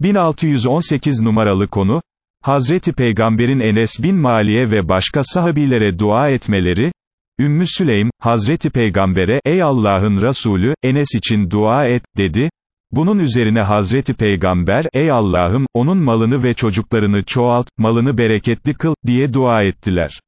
1618 numaralı konu, Hazreti Peygamberin Enes bin Maliye ve başka sahabilere dua etmeleri, Ümmü Süleym, Hazreti Peygamber'e, ey Allah'ın Resulü, Enes için dua et, dedi, bunun üzerine Hazreti Peygamber, ey Allah'ım, onun malını ve çocuklarını çoğalt, malını bereketli kıl, diye dua ettiler.